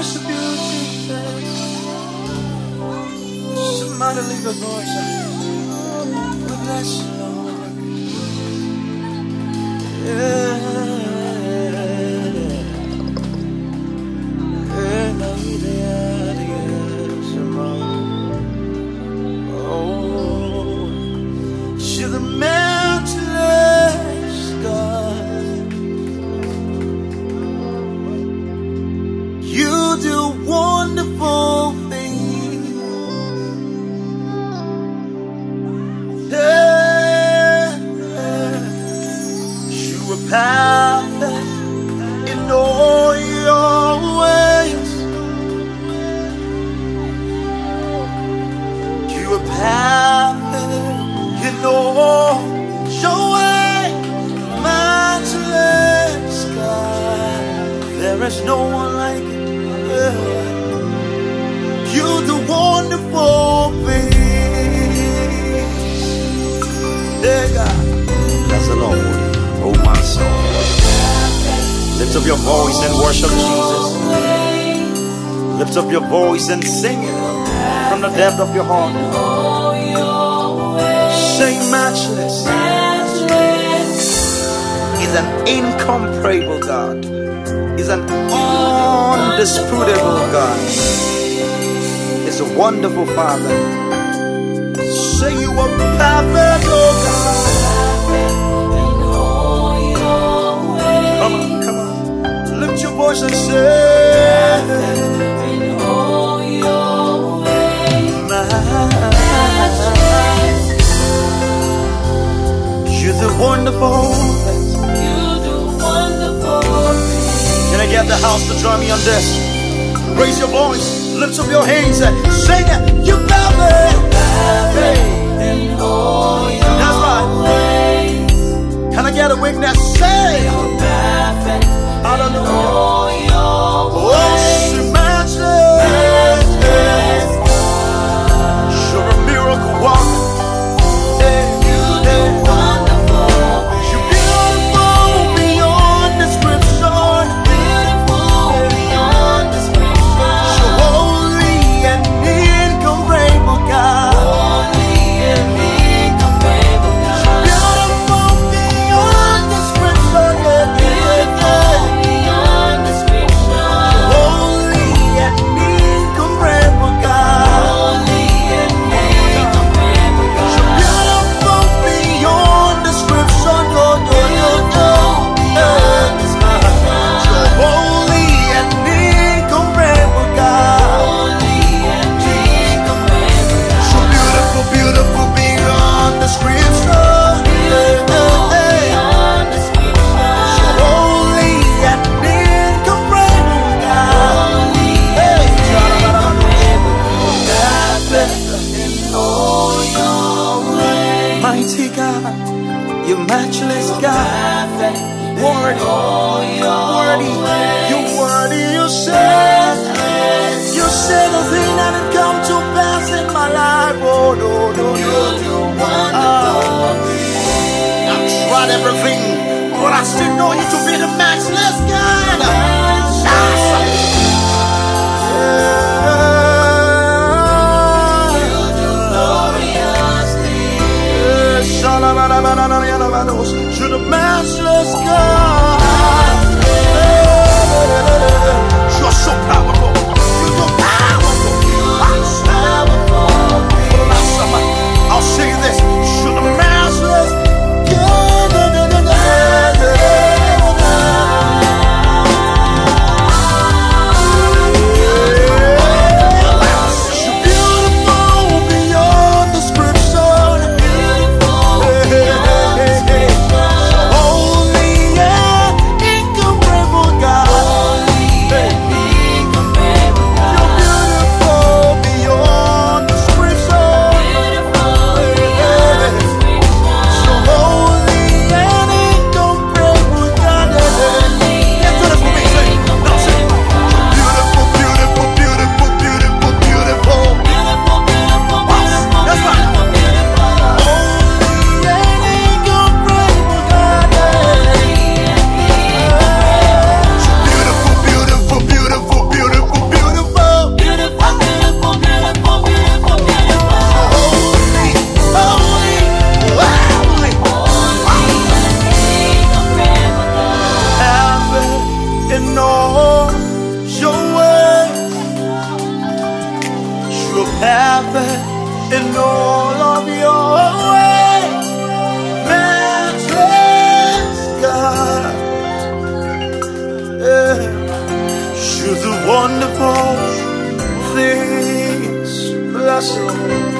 worship you, Jesus. Somebody leave a voice. You do wonderful things. Yeah. You are perfect in all your ways. You are perfect in all your ways. Matchless God. There is no one like you. Yeah. You do wonderful the Lord, oh. Lift up your voice and worship Jesus. Lift up your voice and sing it from the depth of your heart. Say matchless. He's an incomparable God. He's an undisputable God. He's a wonderful Father. Say you are perfect, oh God. Come on, come on. Lift your voice and say, You're the wonderful. Can I get the house to join me on this? Raise your voice, lift up your hands, and sing it. You love it. That's right. Can I get a witness? Matchless God. Worthy, worthy, you worthy, you said, you said the thing that had come to pass in my life. Oh, no, no, no. Ah. I've tried everything, but I still know you to be the matchless God. To the matchless God. ever in all of your ways. Matchless God, yeah. you the wonderful things, blessed.